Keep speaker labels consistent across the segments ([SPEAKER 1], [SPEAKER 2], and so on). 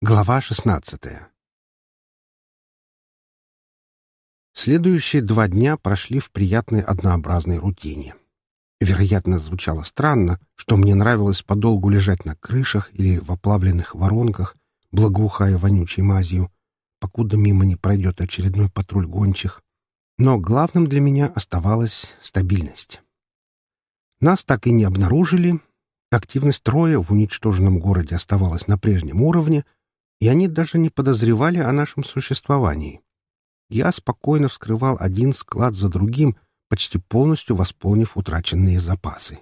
[SPEAKER 1] Глава шестнадцатая Следующие два дня прошли в приятной однообразной рутине. Вероятно, звучало странно, что мне нравилось подолгу лежать на крышах или в оплавленных воронках, благоухая вонючей мазью, покуда мимо не пройдет очередной патруль гончих. Но главным для меня оставалась стабильность. Нас так и не обнаружили, активность троя в уничтоженном городе оставалась на прежнем уровне, и они даже не подозревали о нашем существовании. Я спокойно вскрывал один склад за другим, почти полностью восполнив утраченные запасы.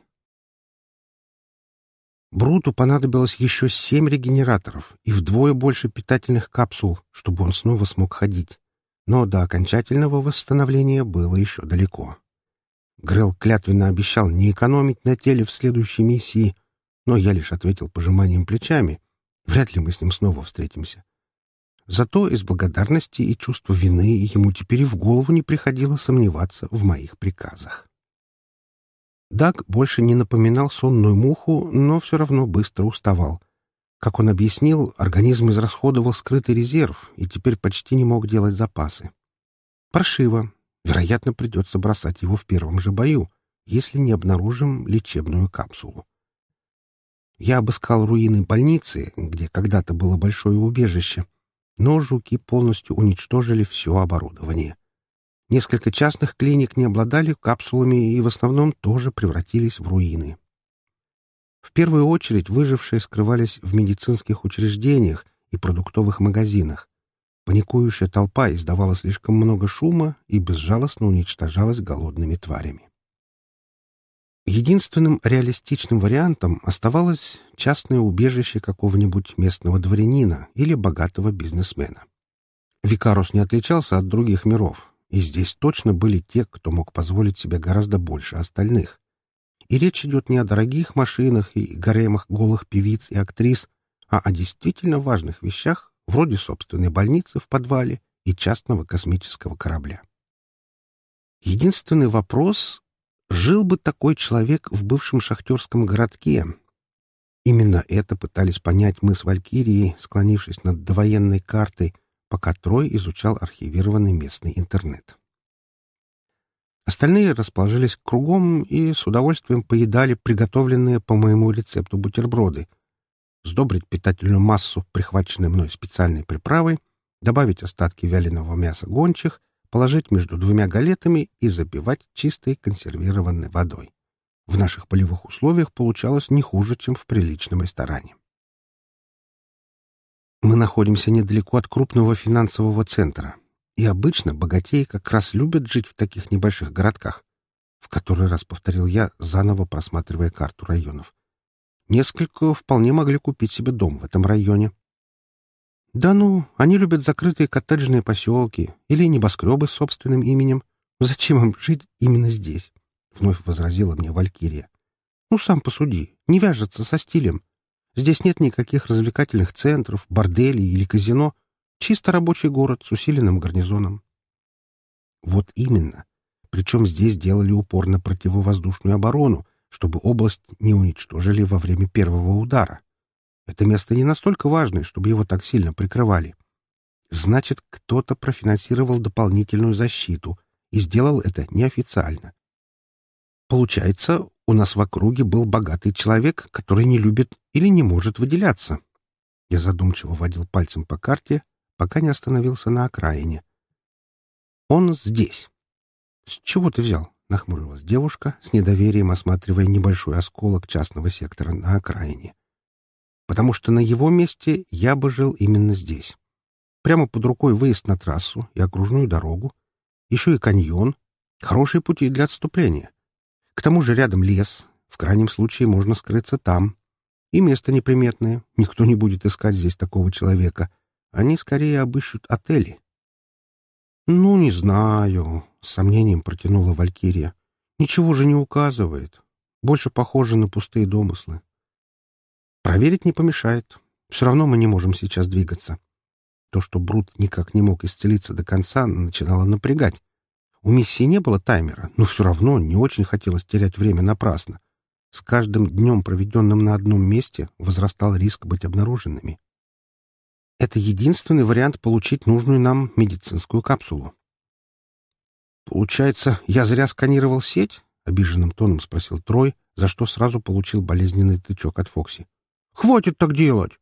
[SPEAKER 1] Бруту понадобилось еще семь регенераторов и вдвое больше питательных капсул, чтобы он снова смог ходить. Но до окончательного восстановления было еще далеко. Грел клятвенно обещал не экономить на теле в следующей миссии, но я лишь ответил пожиманием плечами. Вряд ли мы с ним снова встретимся. Зато из благодарности и чувства вины ему теперь и в голову не приходило сомневаться в моих приказах. Даг больше не напоминал сонную муху, но все равно быстро уставал. Как он объяснил, организм израсходовал скрытый резерв и теперь почти не мог делать запасы. Паршиво, Вероятно, придется бросать его в первом же бою, если не обнаружим лечебную капсулу. Я обыскал руины больницы, где когда-то было большое убежище, но жуки полностью уничтожили все оборудование. Несколько частных клиник не обладали капсулами и в основном тоже превратились в руины. В первую очередь выжившие скрывались в медицинских учреждениях и продуктовых магазинах, Паникующая толпа издавала слишком много шума и безжалостно уничтожалась голодными тварями. Единственным реалистичным вариантом оставалось частное убежище какого-нибудь местного дворянина или богатого бизнесмена. Викарус не отличался от других миров, и здесь точно были те, кто мог позволить себе гораздо больше остальных. И речь идет не о дорогих машинах и гаремах голых певиц и актрис, а о действительно важных вещах, вроде собственной больницы в подвале и частного космического корабля. Единственный вопрос — жил бы такой человек в бывшем шахтерском городке? Именно это пытались понять мы с Валькирией, склонившись над довоенной картой, пока Трой изучал архивированный местный интернет. Остальные расположились кругом и с удовольствием поедали приготовленные по моему рецепту бутерброды, сдобрить питательную массу, прихваченной мной специальной приправой, добавить остатки вяленого мяса гончих, положить между двумя галетами и запивать чистой консервированной водой. В наших полевых условиях получалось не хуже, чем в приличном ресторане. Мы находимся недалеко от крупного финансового центра, и обычно богатеи как раз любят жить в таких небольших городках, в который раз повторил я, заново просматривая карту районов. Несколько вполне могли купить себе дом в этом районе. Да ну, они любят закрытые коттеджные поселки или небоскребы с собственным именем. Зачем им жить именно здесь? Вновь возразила мне Валькирия. Ну, сам посуди, не вяжется со стилем. Здесь нет никаких развлекательных центров, борделей или казино. Чисто рабочий город с усиленным гарнизоном. Вот именно. Причем здесь делали упор на противовоздушную оборону, чтобы область не уничтожили во время первого удара. Это место не настолько важное, чтобы его так сильно прикрывали. Значит, кто-то профинансировал дополнительную защиту и сделал это неофициально. Получается, у нас в округе был богатый человек, который не любит или не может выделяться. Я задумчиво водил пальцем по карте, пока не остановился на окраине. Он здесь. С чего ты взял? — нахмурилась девушка, с недоверием осматривая небольшой осколок частного сектора на окраине. «Потому что на его месте я бы жил именно здесь. Прямо под рукой выезд на трассу и окружную дорогу, еще и каньон, хорошие пути для отступления. К тому же рядом лес, в крайнем случае можно скрыться там. И место неприметное, никто не будет искать здесь такого человека. Они скорее обыщут отели». «Ну, не знаю», с сомнением протянула Валькирия. Ничего же не указывает. Больше похоже на пустые домыслы. Проверить не помешает. Все равно мы не можем сейчас двигаться. То, что Брут никак не мог исцелиться до конца, начинало напрягать. У миссии не было таймера, но все равно не очень хотелось терять время напрасно. С каждым днем, проведенным на одном месте, возрастал риск быть обнаруженными. Это единственный вариант получить нужную нам медицинскую капсулу. «Получается, я зря сканировал сеть?» — обиженным тоном спросил Трой, за что сразу получил болезненный тычок от Фокси. «Хватит так делать!»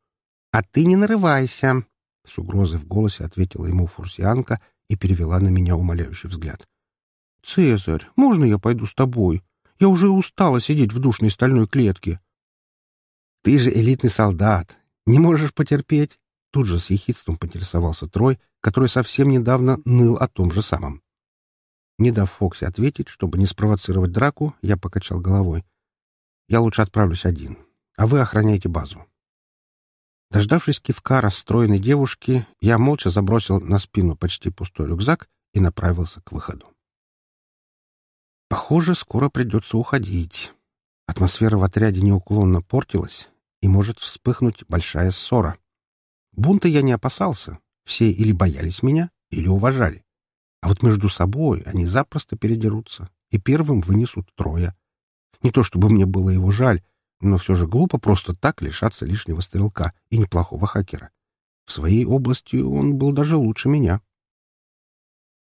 [SPEAKER 1] «А ты не нарывайся!» — с угрозой в голосе ответила ему фурсианка и перевела на меня умоляющий взгляд. «Цезарь, можно я пойду с тобой? Я уже устала сидеть в душной стальной клетке». «Ты же элитный солдат. Не можешь потерпеть?» Тут же с ехидством поинтересовался Трой, который совсем недавно ныл о том же самом. Не дав Фоксе ответить, чтобы не спровоцировать драку, я покачал головой. «Я лучше отправлюсь один, а вы охраняйте базу». Дождавшись кивка расстроенной девушки, я молча забросил на спину почти пустой рюкзак и направился к выходу. Похоже, скоро придется уходить. Атмосфера в отряде неуклонно портилась, и может вспыхнуть большая ссора. Бунта я не опасался. Все или боялись меня, или уважали. А вот между собой они запросто передерутся и первым вынесут трое. Не то чтобы мне было его жаль, но все же глупо просто так лишаться лишнего стрелка и неплохого хакера. В своей области он был даже лучше меня.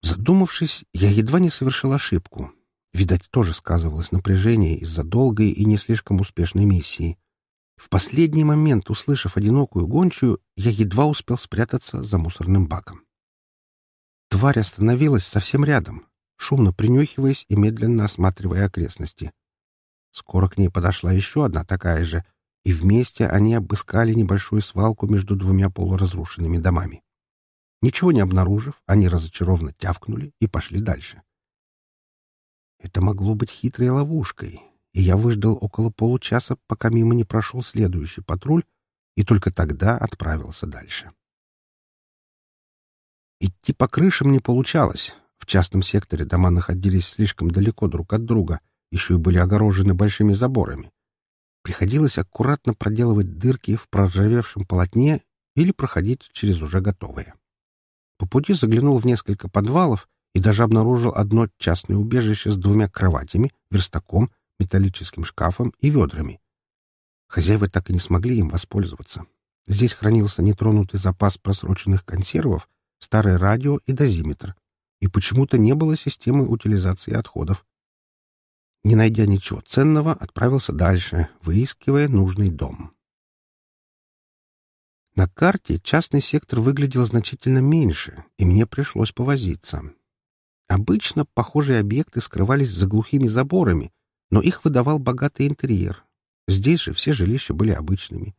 [SPEAKER 1] Задумавшись, я едва не совершил ошибку. Видать, тоже сказывалось напряжение из-за долгой и не слишком успешной миссии. В последний момент, услышав одинокую гончую, я едва успел спрятаться за мусорным баком. Тварь остановилась совсем рядом, шумно принюхиваясь и медленно осматривая окрестности. Скоро к ней подошла еще одна такая же, и вместе они обыскали небольшую свалку между двумя полуразрушенными домами. Ничего не обнаружив, они разочарованно тявкнули и пошли дальше. Это могло быть хитрой ловушкой, и я выждал около получаса, пока мимо не прошел следующий патруль, и только тогда отправился дальше. Идти по крышам не получалось. В частном секторе дома находились слишком далеко друг от друга, еще и были огорожены большими заборами. Приходилось аккуратно проделывать дырки в проржавевшем полотне или проходить через уже готовые. По пути заглянул в несколько подвалов и даже обнаружил одно частное убежище с двумя кроватями, верстаком, металлическим шкафом и ведрами. Хозяева так и не смогли им воспользоваться. Здесь хранился нетронутый запас просроченных консервов — старое радио и дозиметр, и почему-то не было системы утилизации отходов. Не найдя ничего ценного, отправился дальше, выискивая нужный дом. На карте частный сектор выглядел значительно меньше, и мне пришлось повозиться. Обычно похожие объекты скрывались за глухими заборами, но их выдавал богатый интерьер. Здесь же все жилища были обычными.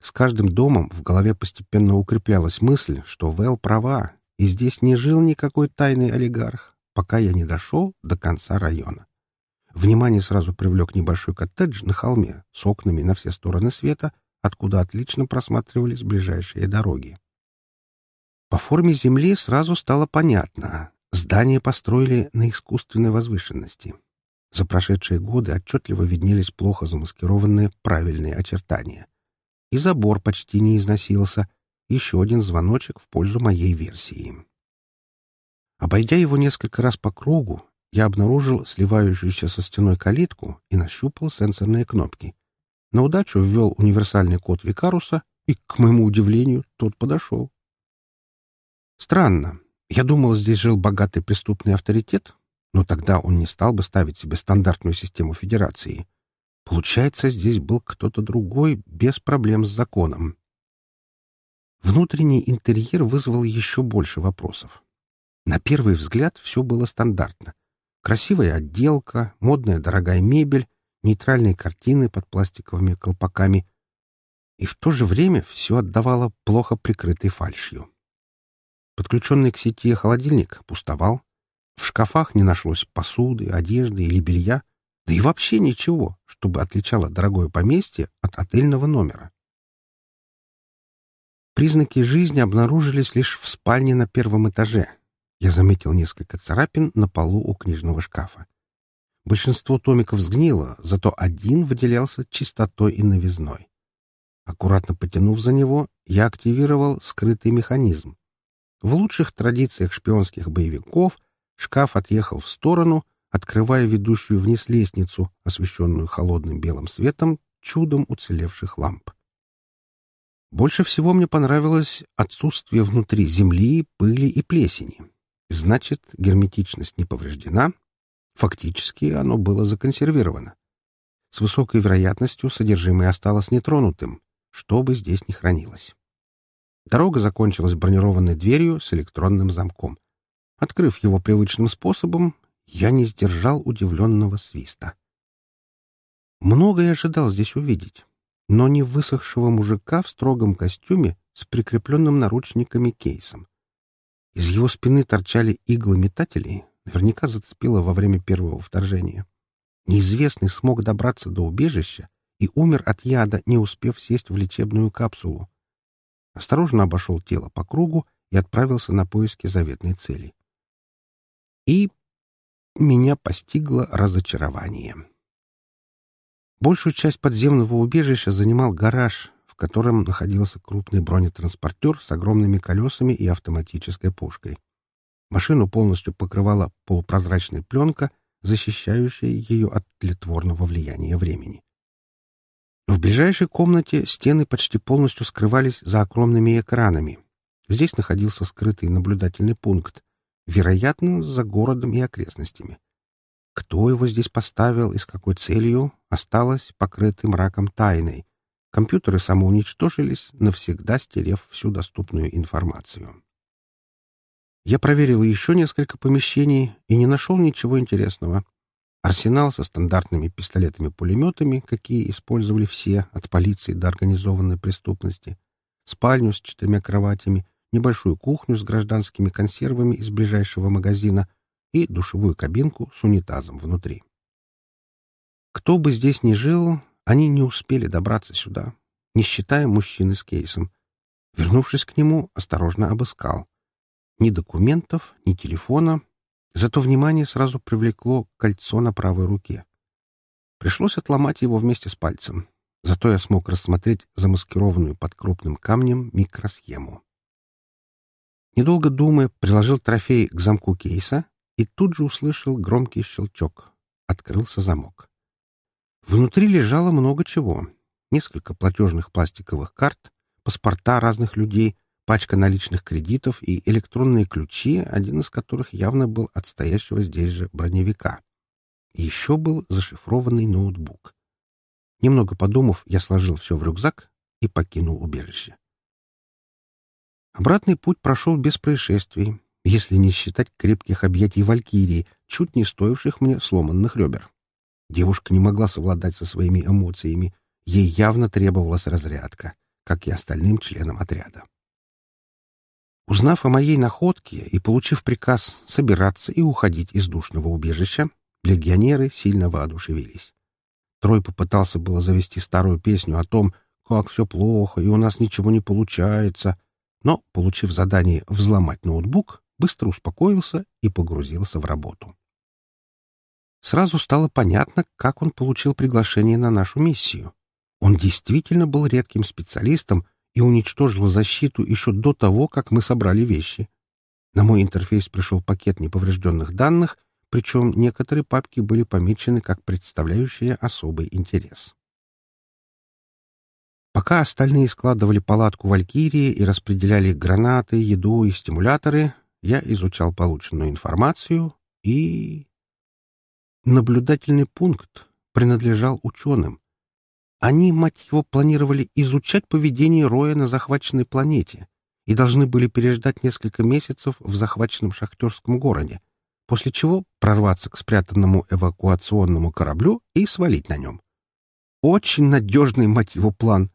[SPEAKER 1] С каждым домом в голове постепенно укреплялась мысль, что Вэл права, и здесь не жил никакой тайный олигарх, пока я не дошел до конца района. Внимание сразу привлек небольшой коттедж на холме с окнами на все стороны света, откуда отлично просматривались ближайшие дороги. По форме земли сразу стало понятно. Здание построили на искусственной возвышенности. За прошедшие годы отчетливо виднелись плохо замаскированные правильные очертания и забор почти не износился. Еще один звоночек в пользу моей версии. Обойдя его несколько раз по кругу, я обнаружил сливающуюся со стеной калитку и нащупал сенсорные кнопки. На удачу ввел универсальный код Викаруса, и, к моему удивлению, тот подошел. Странно. Я думал, здесь жил богатый преступный авторитет, но тогда он не стал бы ставить себе стандартную систему Федерации. Получается, здесь был кто-то другой, без проблем с законом. Внутренний интерьер вызвал еще больше вопросов. На первый взгляд все было стандартно. Красивая отделка, модная дорогая мебель, нейтральные картины под пластиковыми колпаками. И в то же время все отдавало плохо прикрытой фальшью. Подключенный к сети холодильник пустовал. В шкафах не нашлось посуды, одежды или белья. Да и вообще ничего, чтобы отличало дорогое поместье от отельного номера. Признаки жизни обнаружились лишь в спальне на первом этаже. Я заметил несколько царапин на полу у книжного шкафа. Большинство томиков сгнило, зато один выделялся чистотой и новизной. Аккуратно потянув за него, я активировал скрытый механизм. В лучших традициях шпионских боевиков шкаф отъехал в сторону, открывая ведущую вниз лестницу, освещенную холодным белым светом чудом уцелевших ламп. Больше всего мне понравилось отсутствие внутри земли, пыли и плесени. Значит, герметичность не повреждена. Фактически оно было законсервировано. С высокой вероятностью содержимое осталось нетронутым, что бы здесь ни хранилось. Дорога закончилась бронированной дверью с электронным замком. Открыв его привычным способом, я не сдержал удивленного свиста. Многое ожидал здесь увидеть, но не высохшего мужика в строгом костюме с прикрепленным наручниками кейсом. Из его спины торчали иглы метателей, наверняка зацепило во время первого вторжения. Неизвестный смог добраться до убежища и умер от яда, не успев сесть в лечебную капсулу. Осторожно обошел тело по кругу и отправился на поиски заветной цели. И меня постигло разочарование. Большую часть подземного убежища занимал гараж, котором находился крупный бронетранспортер с огромными колесами и автоматической пушкой. Машину полностью покрывала полупрозрачная пленка — защищающая ее от тлетворного влияния времени. В ближайшей комнате стены почти полностью скрывались за огромными экранами. Здесь находился скрытый наблюдательный пункт, вероятно, за городом и окрестностями. Кто его здесь поставил и с какой целью, осталось покрытым мраком тайной. Компьютеры самоуничтожились, навсегда стерев всю доступную информацию. Я проверил еще несколько помещений и не нашел ничего интересного. Арсенал со стандартными пистолетами-пулеметами, какие использовали все, от полиции до организованной преступности, спальню с четырьмя кроватями, небольшую кухню с гражданскими консервами из ближайшего магазина и душевую кабинку с унитазом внутри. Кто бы здесь ни жил, они не успели добраться сюда, не считая мужчины с кейсом. Вернувшись к нему, осторожно обыскал. Ни документов, ни телефона. Зато внимание сразу привлекло кольцо на правой руке. Пришлось отломать его вместе с пальцем. Зато я смог рассмотреть замаскированную под крупным камнем микросхему. Недолго думая, приложил трофей к замку кейса и тут же услышал громкий щелчок. Открылся замок. Внутри лежало много чего. Несколько платежных пластиковых карт, паспорта разных людей, пачка наличных кредитов и электронные ключи, один из которых явно был от стоящего здесь же броневика. еще был зашифрованный ноутбук. Немного подумав, я сложил все в рюкзак и покинул убежище. Обратный путь прошел без происшествий, если не считать крепких объятий Валькирии, чуть не стоивших мне сломанных ребер. Девушка не могла совладать со своими эмоциями, ей явно требовалась разрядка, как и остальным членам отряда. Узнав о моей находке и получив приказ собираться и уходить из душного убежища, легионеры сильно воодушевились. Трой попытался было завести старую песню о том, как все плохо и у нас ничего не получается, но, получив задание взломать ноутбук, быстро успокоился и погрузился в работу. Сразу стало понятно, как он получил приглашение на нашу миссию. Он действительно был редким специалистом, и уничтожила защиту еще до того, как мы собрали вещи. На мой интерфейс пришел пакет неповрежденных данных, причем некоторые папки были помечены как представляющие особый интерес. Пока остальные складывали палатку Валькирии и распределяли гранаты, еду и стимуляторы, я изучал полученную информацию и... Наблюдательный пункт принадлежал ученым, они, мать его, планировали изучать поведение Роя на захваченной планете и должны были переждать несколько месяцев в захваченном шахтерском городе, после чего прорваться к спрятанному эвакуационному кораблю и свалить на нем. Очень надежный, мать его, план.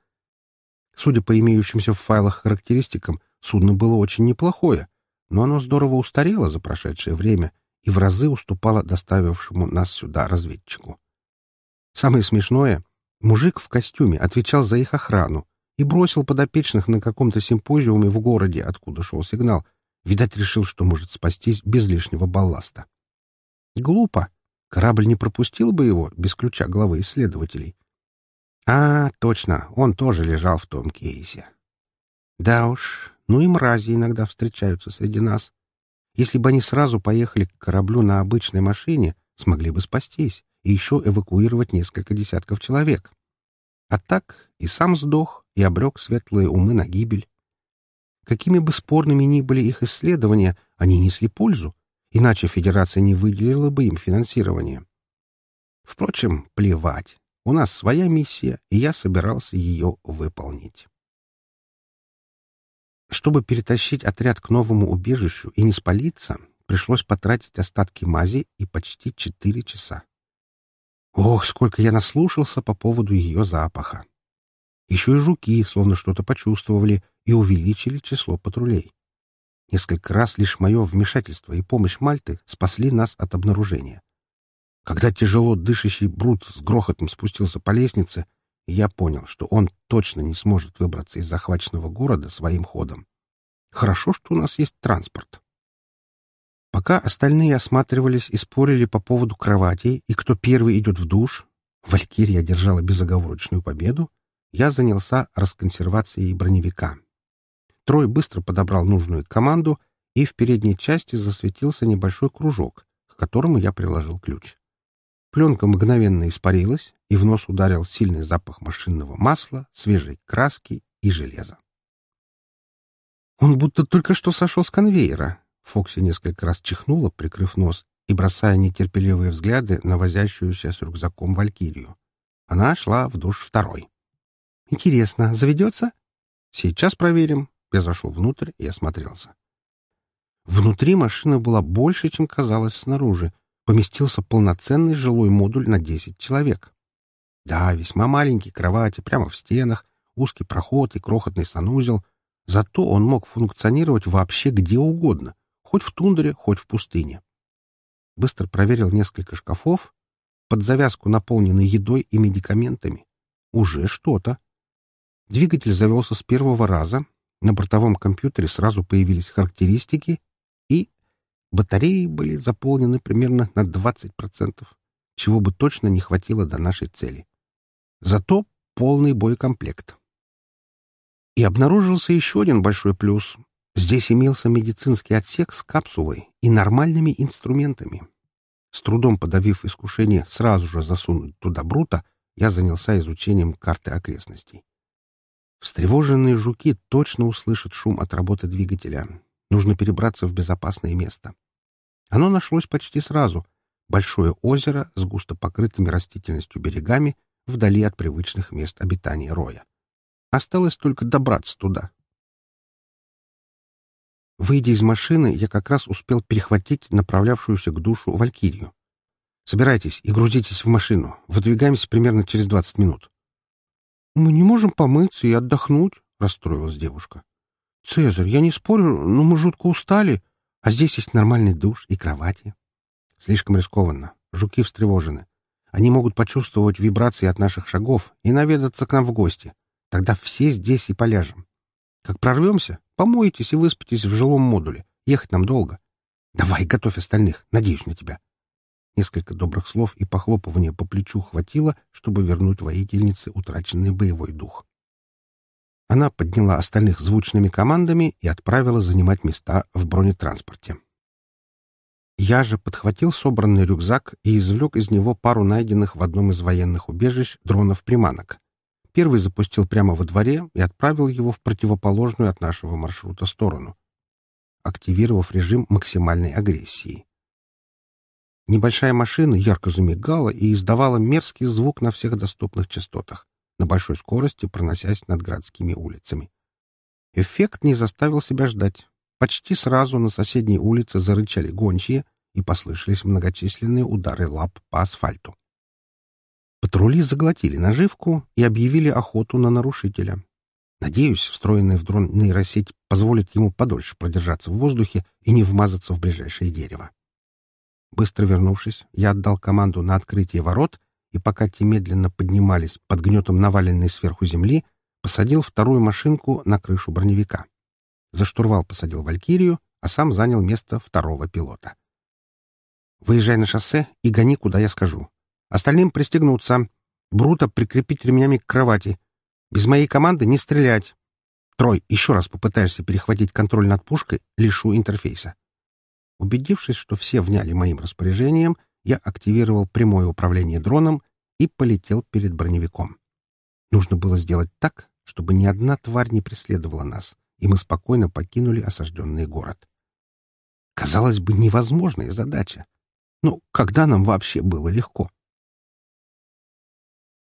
[SPEAKER 1] Судя по имеющимся в файлах характеристикам, судно было очень неплохое, но оно здорово устарело за прошедшее время и в разы уступало доставившему нас сюда разведчику. Самое смешное, Мужик в костюме отвечал за их охрану и бросил подопечных на каком-то симпозиуме в городе, откуда шел сигнал. Видать, решил, что может спастись без лишнего балласта. Глупо. Корабль не пропустил бы его без ключа главы исследователей. А, точно, он тоже лежал в том кейсе. Да уж, ну и мрази иногда встречаются среди нас. Если бы они сразу поехали к кораблю на обычной машине, смогли бы спастись и еще эвакуировать несколько десятков человек. А так и сам сдох, и обрек светлые умы на гибель. Какими бы спорными ни были их исследования, они несли пользу, иначе Федерация не выделила бы им финансирование. Впрочем, плевать. У нас своя миссия, и я собирался ее выполнить. Чтобы перетащить отряд к новому убежищу и не спалиться, пришлось потратить остатки мази и почти четыре часа. Ох, сколько я наслушался по поводу ее запаха. Еще и жуки словно что-то почувствовали и увеличили число патрулей. Несколько раз лишь мое вмешательство и помощь Мальты спасли нас от обнаружения. Когда тяжело дышащий Брут с грохотом спустился по лестнице, я понял, что он точно не сможет выбраться из захваченного города своим ходом. Хорошо, что у нас есть транспорт. Пока остальные осматривались и спорили по поводу кровати и кто первый идет в душ, Валькирия одержала безоговорочную победу, я занялся расконсервацией броневика. Трой быстро подобрал нужную команду, и в передней части засветился небольшой кружок, к которому я приложил ключ. Пленка мгновенно испарилась, и в нос ударил сильный запах машинного масла, свежей краски и железа. Он будто только что сошел с конвейера. Фокси несколько раз чихнула, прикрыв нос, и бросая нетерпеливые взгляды на возящуюся с рюкзаком Валькирию. Она шла в душ второй. «Интересно, заведется?» «Сейчас проверим». Я зашел внутрь и осмотрелся. Внутри машина была больше, чем казалось снаружи. Поместился полноценный жилой модуль на 10 человек. Да, весьма маленькие кровати прямо в стенах, узкий проход и крохотный санузел. Зато он мог функционировать вообще где угодно, хоть в тундре, хоть в пустыне. Быстро проверил несколько шкафов, под завязку наполненный едой и медикаментами. Уже что-то. Двигатель завелся с первого раза, на бортовом компьютере сразу появились характеристики, и батареи были заполнены примерно на 20%, чего бы точно не хватило до нашей цели. Зато полный боекомплект. И обнаружился еще один большой плюс. Здесь имелся медицинский отсек с капсулой и нормальными инструментами. С трудом подавив искушение сразу же засунуть туда брута, я занялся изучением карты окрестностей. Встревоженные жуки точно услышат шум от работы двигателя. Нужно перебраться в безопасное место. Оно нашлось почти сразу. Большое озеро с густо покрытыми растительностью берегами вдали от привычных мест обитания роя. Осталось только добраться туда. Выйдя из машины, я как раз успел перехватить направлявшуюся к душу Валькирию. «Собирайтесь и грузитесь в машину. Выдвигаемся примерно через двадцать минут». «Мы не можем помыться и отдохнуть», — расстроилась девушка. «Цезарь, я не спорю, но мы жутко устали, а здесь есть нормальный душ и кровати». «Слишком рискованно. Жуки встревожены. Они могут почувствовать вибрации от наших шагов и наведаться к нам в гости. Тогда все здесь и поляжем. Как прорвемся, помоетесь и выспитесь в жилом модуле. Ехать нам долго. Давай, готовь остальных. Надеюсь на тебя. Несколько добрых слов и похлопывания по плечу хватило, чтобы вернуть воительнице утраченный боевой дух. Она подняла остальных звучными командами и отправила занимать места в бронетранспорте. Я же подхватил собранный рюкзак и извлек из него пару найденных в одном из военных убежищ дронов-приманок. Первый запустил прямо во дворе и отправил его в противоположную от нашего маршрута сторону, активировав режим максимальной агрессии. Небольшая машина ярко замигала и издавала мерзкий звук на всех доступных частотах, на большой скорости проносясь над городскими улицами. Эффект не заставил себя ждать. Почти сразу на соседней улице зарычали гончие и послышались многочисленные удары лап по асфальту. Патрули заглотили наживку и объявили охоту на нарушителя. Надеюсь, встроенная в дрон нейросеть позволит ему подольше продержаться в воздухе и не вмазаться в ближайшее дерево. Быстро вернувшись, я отдал команду на открытие ворот, и пока те медленно поднимались под гнетом наваленной сверху земли, посадил вторую машинку на крышу броневика. За штурвал посадил «Валькирию», а сам занял место второго пилота. «Выезжай на шоссе и гони, куда я скажу. Остальным пристегнуться. Брута прикрепить ремнями к кровати. Без моей команды не стрелять. Трой, еще раз попытаешься перехватить контроль над пушкой, лишу интерфейса». Убедившись, что все вняли моим распоряжением, я активировал прямое управление дроном и полетел перед броневиком. Нужно было сделать так, чтобы ни одна тварь не преследовала нас, и мы спокойно покинули осажденный город. Казалось бы, невозможная задача. Ну, когда нам вообще было легко?